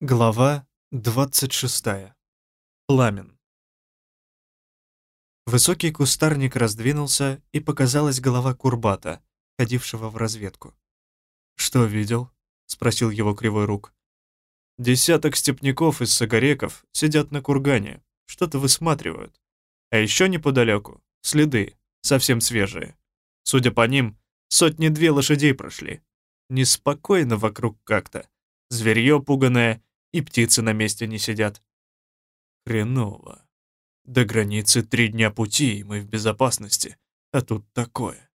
Глава 26. Пламен. Высокий кустарник раздвинулся, и показалась голова Курбата, ходившего в разведку. «Что видел?» — спросил его кривой рук. «Десяток степняков из сагареков сидят на кургане, что-то высматривают. А еще неподалеку следы, совсем свежие. Судя по ним, сотни-две лошадей прошли. Неспокойно вокруг как-то. Зверье пуганое — и птицы на месте не сидят. Хреново. До границы три дня пути, и мы в безопасности, а тут такое.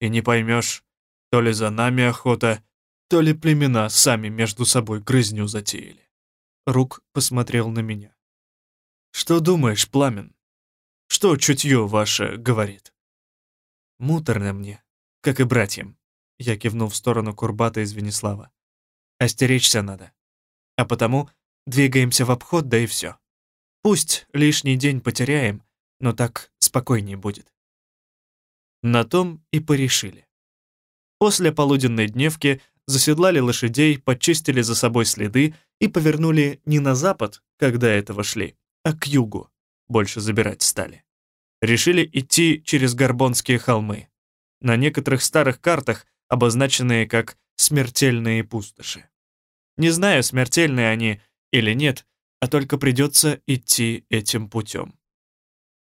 И не поймешь, то ли за нами охота, то ли племена сами между собой грызню затеяли. Рук посмотрел на меня. «Что думаешь, Пламен? Что чутье ваше говорит?» «Муторно мне, как и братьям», — я кивнул в сторону Курбата из Венеслава. «Остеречься надо. А потому двигаемся в обход, да и все. Пусть лишний день потеряем, но так спокойнее будет. На том и порешили. После полуденной дневки заседлали лошадей, почистили за собой следы и повернули не на запад, когда этого шли, а к югу, больше забирать стали. Решили идти через Горбонские холмы, на некоторых старых картах обозначенные как «смертельные пустоши». Не знаю, смертельные они или нет, а только придется идти этим путем.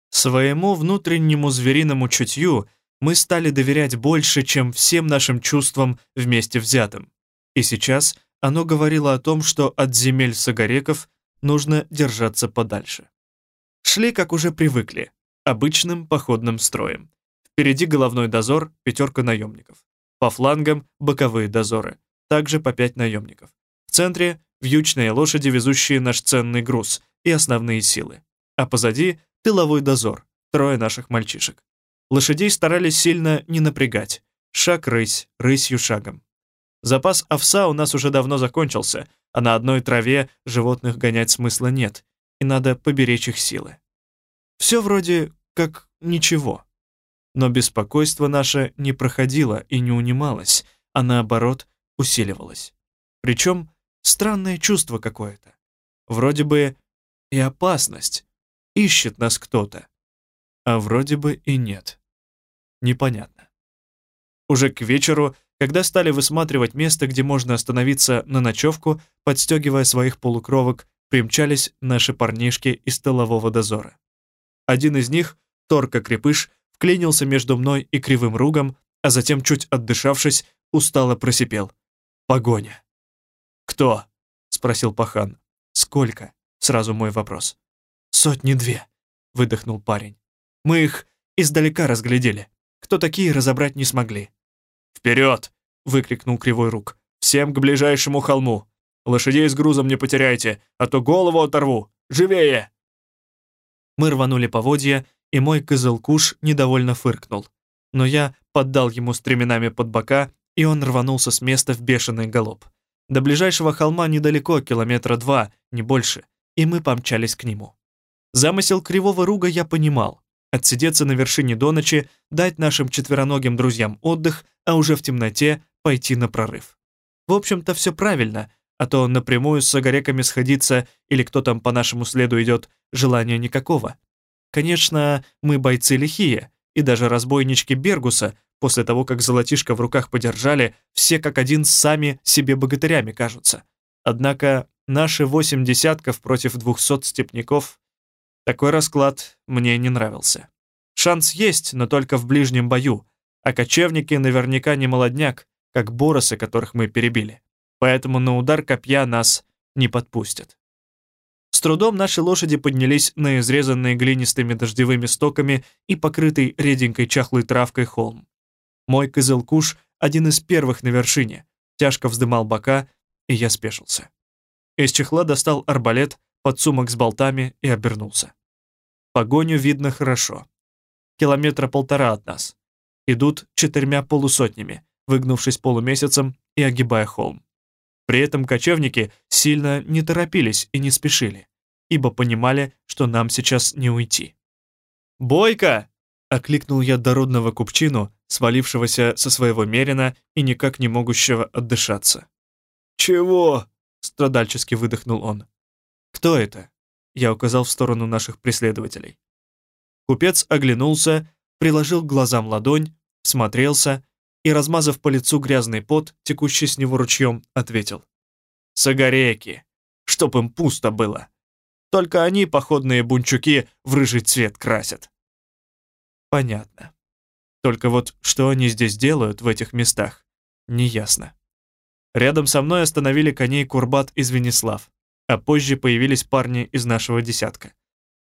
Своему внутреннему звериному чутью мы стали доверять больше, чем всем нашим чувствам вместе взятым. И сейчас оно говорило о том, что от земель сагареков нужно держаться подальше. Шли, как уже привыкли, обычным походным строем. Впереди головной дозор, пятерка наемников. По флангам — боковые дозоры, также по пять наемников. В центре — вьючные лошади, везущие наш ценный груз и основные силы. А позади — тыловой дозор, трое наших мальчишек. Лошадей старались сильно не напрягать. Шаг-рысь, рысью шагом. Запас овса у нас уже давно закончился, а на одной траве животных гонять смысла нет, и надо поберечь их силы. Все вроде как ничего. Но беспокойство наше не проходило и не унималось, а наоборот усиливалось. Причем Странное чувство какое-то. Вроде бы и опасность. Ищет нас кто-то. А вроде бы и нет. Непонятно. Уже к вечеру, когда стали высматривать место, где можно остановиться на ночевку, подстегивая своих полукровок, примчались наши парнишки из тылового дозора. Один из них, Торка-крепыш, вклинился между мной и кривым ругом, а затем, чуть отдышавшись, устало просипел. «Погоня!» «Кто?» — спросил пахан. «Сколько?» — сразу мой вопрос. «Сотни две», — выдохнул парень. «Мы их издалека разглядели. Кто такие, разобрать не смогли». «Вперед!» — выкрикнул Кривой Рук. «Всем к ближайшему холму! Лошадей с грузом не потеряйте, а то голову оторву! Живее!» Мы рванули поводья, и мой козылкуш недовольно фыркнул. Но я поддал ему стременами под бока, и он рванулся с места в бешеный галоп. До ближайшего холма недалеко, километра два, не больше, и мы помчались к нему. Замысел кривого руга я понимал. Отсидеться на вершине до ночи, дать нашим четвероногим друзьям отдых, а уже в темноте пойти на прорыв. В общем-то, все правильно, а то напрямую с огореками сходиться или кто там по нашему следу идет, желания никакого. Конечно, мы бойцы лихие, и даже разбойнички Бергуса После того, как золотишко в руках подержали, все как один сами себе богатырями кажутся. Однако наши восемь десятков против двухсот степняков — такой расклад мне не нравился. Шанс есть, но только в ближнем бою, а кочевники наверняка не молодняк, как боросы, которых мы перебили. Поэтому на удар копья нас не подпустят. С трудом наши лошади поднялись на изрезанные глинистыми дождевыми стоками и покрытый реденькой чахлой травкой холм. Мой кызылкуш один из первых на вершине, тяжко вздымал бока, и я спешился. Из чехла достал арбалет, подсумок с болтами и обернулся. Погоню видно хорошо. Километра полтора от нас. Идут четырьмя полусотнями, выгнувшись полумесяцем и огибая холм. При этом кочевники сильно не торопились и не спешили, ибо понимали, что нам сейчас не уйти. «Бойко!» — окликнул я дородного купчину, свалившегося со своего мерина и никак не могущего отдышаться. «Чего?» — страдальчески выдохнул он. «Кто это?» Я указал в сторону наших преследователей. Купец оглянулся, приложил к глазам ладонь, смотрелся и, размазав по лицу грязный пот, текущий с него ручьем, ответил. «Сагареки! Чтоб им пусто было! Только они, походные бунчуки, в рыжий цвет красят!» «Понятно. Только вот что они здесь делают в этих местах, неясно. Рядом со мной остановили коней Курбат из Венеслав, а позже появились парни из нашего десятка.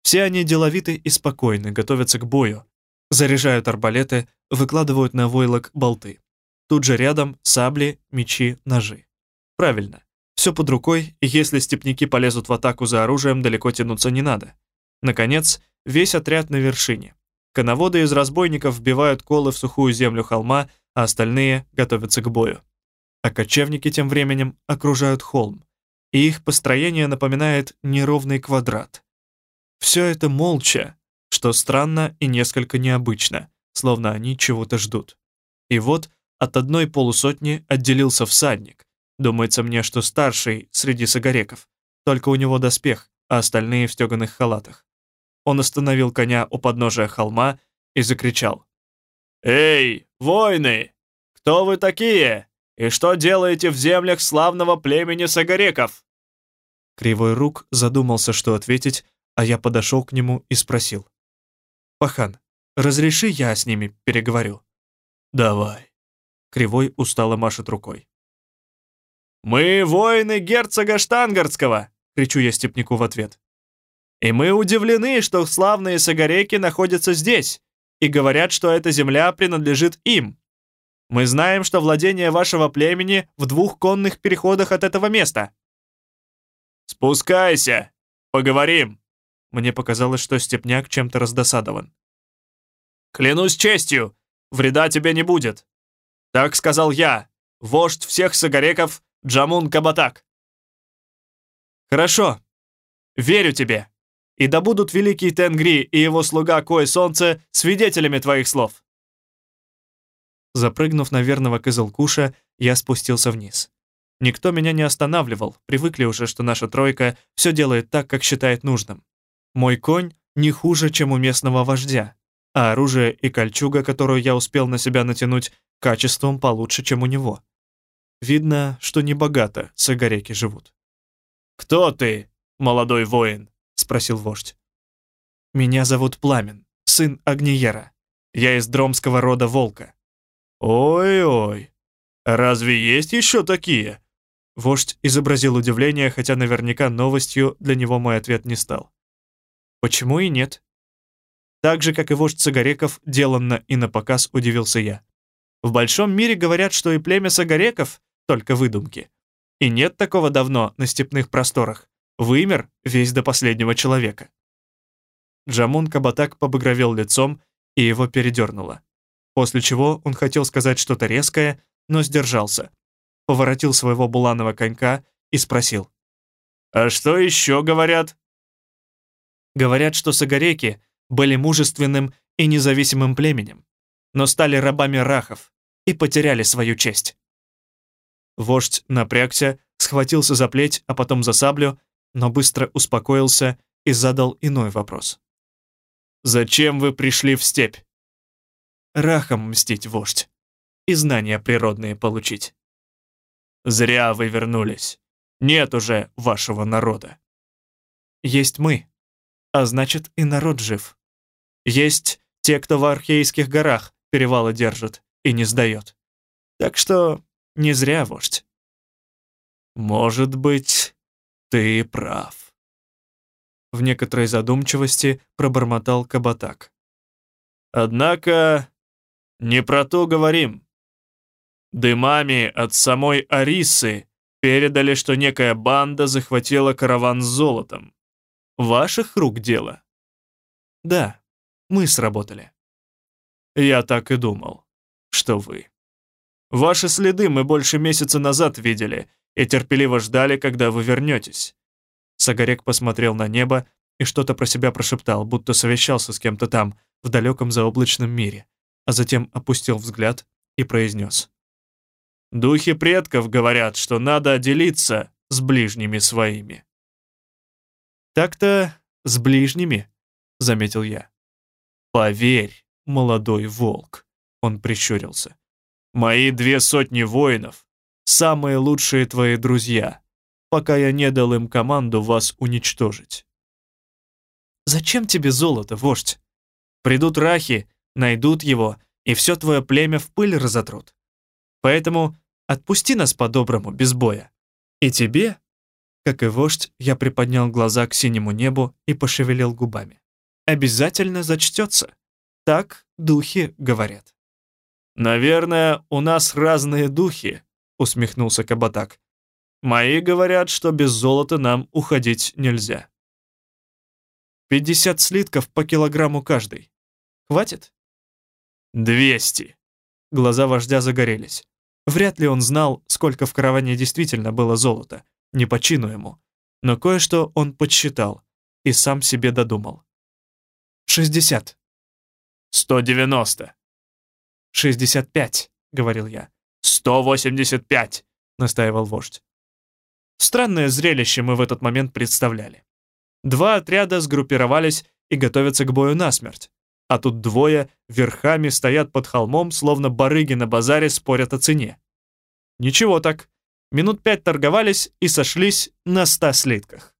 Все они деловиты и спокойны, готовятся к бою, заряжают арбалеты, выкладывают на войлок болты. Тут же рядом сабли, мечи, ножи. Правильно. Все под рукой, и если степняки полезут в атаку за оружием, далеко тянуться не надо. Наконец, весь отряд на вершине. Коноводы из разбойников вбивают колы в сухую землю холма, а остальные готовятся к бою. А кочевники тем временем окружают холм, и их построение напоминает неровный квадрат. Все это молча, что странно и несколько необычно, словно они чего-то ждут. И вот от одной полусотни отделился всадник. Думается мне, что старший среди сагареков. Только у него доспех, а остальные в стеганых халатах. Он остановил коня у подножия холма и закричал. «Эй, воины! Кто вы такие? И что делаете в землях славного племени сагареков?» Кривой рук задумался, что ответить, а я подошел к нему и спросил. «Пахан, разреши я с ними переговорю?» «Давай». Кривой устало машет рукой. «Мы воины герцога Штангардского!» — кричу я степнику в ответ. И мы удивлены, что славные сагареки находятся здесь и говорят, что эта земля принадлежит им. Мы знаем, что владение вашего племени в двух конных переходах от этого места. Спускайся, поговорим. Мне показалось, что степняк чем-то раздосадован. Клянусь честью, вреда тебе не будет. Так сказал я, вождь всех сагареков Джамун Кабатак. Хорошо, верю тебе и да будут великий Тенгри и его слуга Кое Солнце свидетелями твоих слов». Запрыгнув на верного Кызылкуша, я спустился вниз. Никто меня не останавливал, привыкли уже, что наша тройка все делает так, как считает нужным. Мой конь не хуже, чем у местного вождя, а оружие и кольчуга, которую я успел на себя натянуть, качеством получше, чем у него. Видно, что небогато сагареки живут. «Кто ты, молодой воин?» Спросил вождь. «Меня зовут Пламен, сын Агниера. Я из дромского рода Волка». «Ой-ой, разве есть еще такие?» Вождь изобразил удивление, хотя наверняка новостью для него мой ответ не стал. «Почему и нет?» Так же, как и вождь Сагареков, деланно и напоказ удивился я. В большом мире говорят, что и племя Сагареков — только выдумки. И нет такого давно на степных просторах. Вымер весь до последнего человека. Джамун Кабатак побагровел лицом, и его передернуло. После чего он хотел сказать что-то резкое, но сдержался. Поворотил своего буланого конька и спросил. «А что еще говорят?» Говорят, что сагареки были мужественным и независимым племенем, но стали рабами рахов и потеряли свою честь. Вождь напрягся, схватился за плеть, а потом за саблю но быстро успокоился и задал иной вопрос. «Зачем вы пришли в степь?» «Рахом мстить, вождь, и знания природные получить». «Зря вы вернулись. Нет уже вашего народа». «Есть мы, а значит и народ жив. Есть те, кто в Архейских горах перевалы держит и не сдает. Так что не зря, вождь». «Может быть, «Ты прав». В некоторой задумчивости пробормотал Кабатак. «Однако не про то говорим. Дымами от самой Арисы передали, что некая банда захватила караван с золотом. Ваших рук дело?» «Да, мы сработали». «Я так и думал, что вы. Ваши следы мы больше месяца назад видели, и терпеливо ждали, когда вы вернетесь. Сагарек посмотрел на небо и что-то про себя прошептал, будто совещался с кем-то там, в далеком заоблачном мире, а затем опустил взгляд и произнес. «Духи предков говорят, что надо отделиться, с ближними своими». «Так-то с ближними», — заметил я. «Поверь, молодой волк», — он прищурился. «Мои две сотни воинов — самые лучшие твои друзья, пока я не дал им команду вас уничтожить». «Зачем тебе золото, вождь? Придут рахи, найдут его, и все твое племя в пыль разотрут. Поэтому отпусти нас по-доброму, без боя. И тебе, как и вождь, я приподнял глаза к синему небу и пошевелил губами. Обязательно зачтется. Так духи говорят. «Наверное, у нас разные духи», — усмехнулся Кабатак. «Мои говорят, что без золота нам уходить нельзя». «Пятьдесят слитков по килограмму каждый. Хватит?» «Двести!» Глаза вождя загорелись. Вряд ли он знал, сколько в караване действительно было золота, не по чину ему. Но кое-что он подсчитал и сам себе додумал. «Шестьдесят». «Сто девяносто». «Шестьдесят пять», — говорил я. «Сто восемьдесят пять», — настаивал вождь. Странное зрелище мы в этот момент представляли. Два отряда сгруппировались и готовятся к бою насмерть а тут двое верхами стоят под холмом, словно барыги на базаре спорят о цене. Ничего так. Минут пять торговались и сошлись на ста слитках.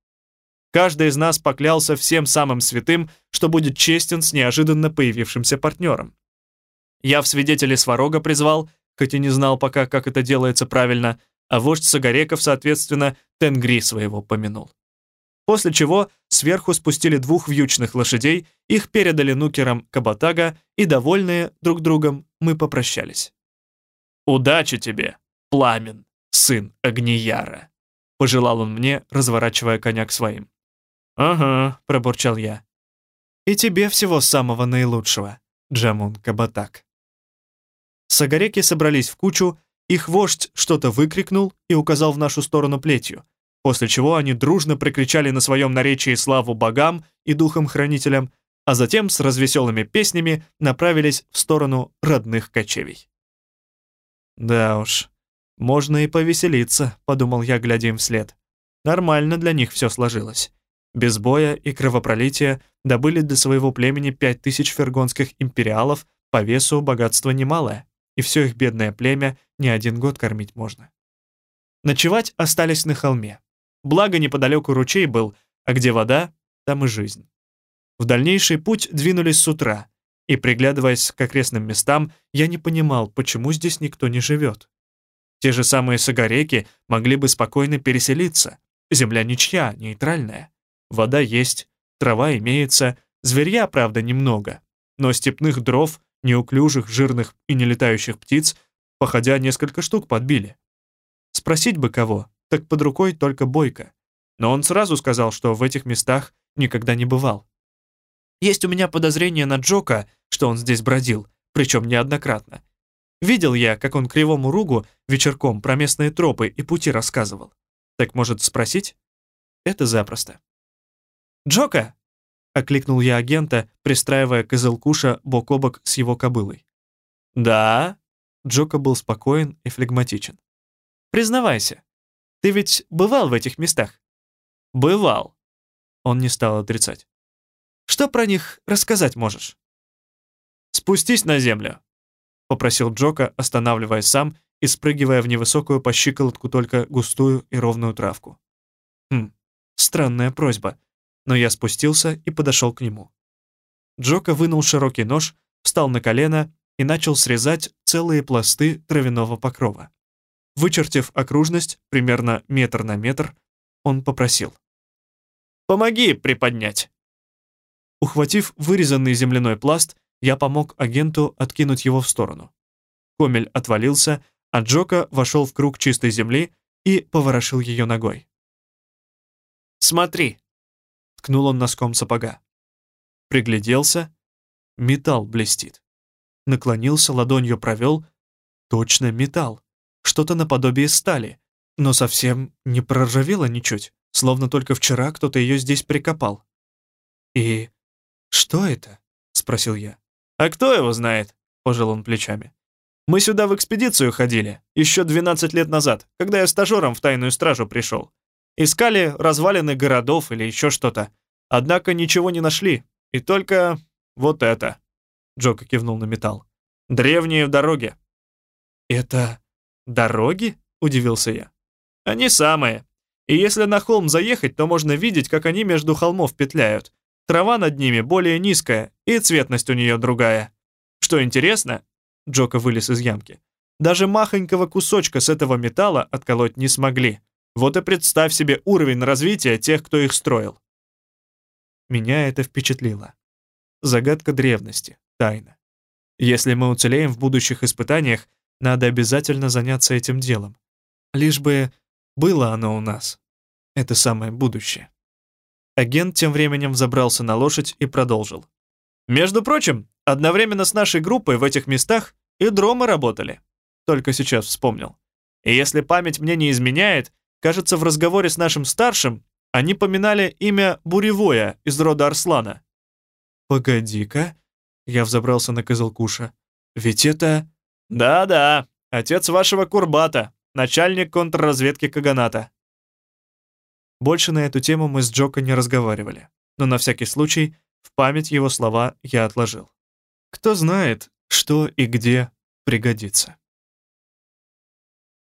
Каждый из нас поклялся всем самым святым, что будет честен с неожиданно появившимся партнером. Я в свидетели Сварога призвал, хоть и не знал пока, как это делается правильно, а вождь Сагареков, соответственно, Тенгри своего помянул после чего сверху спустили двух вьючных лошадей, их передали нукерам Кабатага, и, довольные друг другом, мы попрощались. «Удачи тебе, Пламен, сын Огнияра», — пожелал он мне, разворачивая коня к своим. «Ага», — пробурчал я. «И тебе всего самого наилучшего, Джамун Кабатак». Сагареки собрались в кучу, их вождь что-то выкрикнул и указал в нашу сторону плетью, после чего они дружно прикричали на своем наречии славу богам и духам-хранителям, а затем с развеселыми песнями направились в сторону родных кочевий. «Да уж, можно и повеселиться», — подумал я, глядя им вслед. Нормально для них все сложилось. Без боя и кровопролития добыли для своего племени пять тысяч фергонских империалов, по весу богатство немалое, и все их бедное племя не один год кормить можно. Ночевать остались на холме. Благо, неподалеку ручей был, а где вода, там и жизнь. В дальнейший путь двинулись с утра, и, приглядываясь к окрестным местам, я не понимал, почему здесь никто не живет. Те же самые сагареки могли бы спокойно переселиться. Земля ничья, нейтральная. Вода есть, трава имеется, зверья, правда, немного. Но степных дров, неуклюжих, жирных и нелетающих птиц, походя, несколько штук подбили. Спросить бы кого, так под рукой только Бойко. Но он сразу сказал, что в этих местах никогда не бывал. Есть у меня подозрение на Джока, что он здесь бродил, причем неоднократно. Видел я, как он кривому ругу вечерком про местные тропы и пути рассказывал. Так может спросить? Это запросто. «Джока!» — окликнул я агента, пристраивая Козылкуша бок о бок с его кобылой. «Да?» — Джока был спокоен и флегматичен. «Признавайся, ты ведь бывал в этих местах?» «Бывал», — он не стал отрицать. «Что про них рассказать можешь?» «Спустись на землю», — попросил Джока, останавливаясь сам и спрыгивая в невысокую по щиколотку только густую и ровную травку. Хм, странная просьба, но я спустился и подошел к нему. Джока вынул широкий нож, встал на колено и начал срезать целые пласты травяного покрова. Вычертив окружность, примерно метр на метр, он попросил. «Помоги приподнять!» Ухватив вырезанный земляной пласт, я помог агенту откинуть его в сторону. Комель отвалился, а Джока вошел в круг чистой земли и поворошил ее ногой. «Смотри!» — ткнул он носком сапога. Пригляделся. Металл блестит. Наклонился, ладонью провел. Точно металл что-то наподобие стали, но совсем не проржавела ничуть, словно только вчера кто-то ее здесь прикопал. «И что это?» — спросил я. «А кто его знает?» — пожал он плечами. «Мы сюда в экспедицию ходили, еще 12 лет назад, когда я стажером в тайную стражу пришел. Искали развалины городов или еще что-то. Однако ничего не нашли. И только вот это. Джока кивнул на металл. Древние дороги. Это дороги? Удивился я. Они самые. И если на холм заехать, то можно видеть, как они между холмов петляют. Трава над ними более низкая, и цветность у нее другая. Что интересно, Джока вылез из ямки, даже махонького кусочка с этого металла отколоть не смогли. Вот и представь себе уровень развития тех, кто их строил. Меня это впечатлило. Загадка древности, тайна. Если мы уцелеем в будущих испытаниях, надо обязательно заняться этим делом. Лишь бы было оно у нас. Это самое будущее. Агент тем временем забрался на лошадь и продолжил. Между прочим, одновременно с нашей группой в этих местах и дромы работали. Только сейчас вспомнил. И если память мне не изменяет, кажется, в разговоре с нашим старшим они поминали имя Буревоя из рода Арслана. «Погоди-ка», — я взобрался на Козылкуша, — «ведь это...» «Да-да, отец вашего Курбата, начальник контрразведки Каганата». Больше на эту тему мы с Джоко не разговаривали, но на всякий случай в память его слова я отложил. Кто знает, что и где пригодится.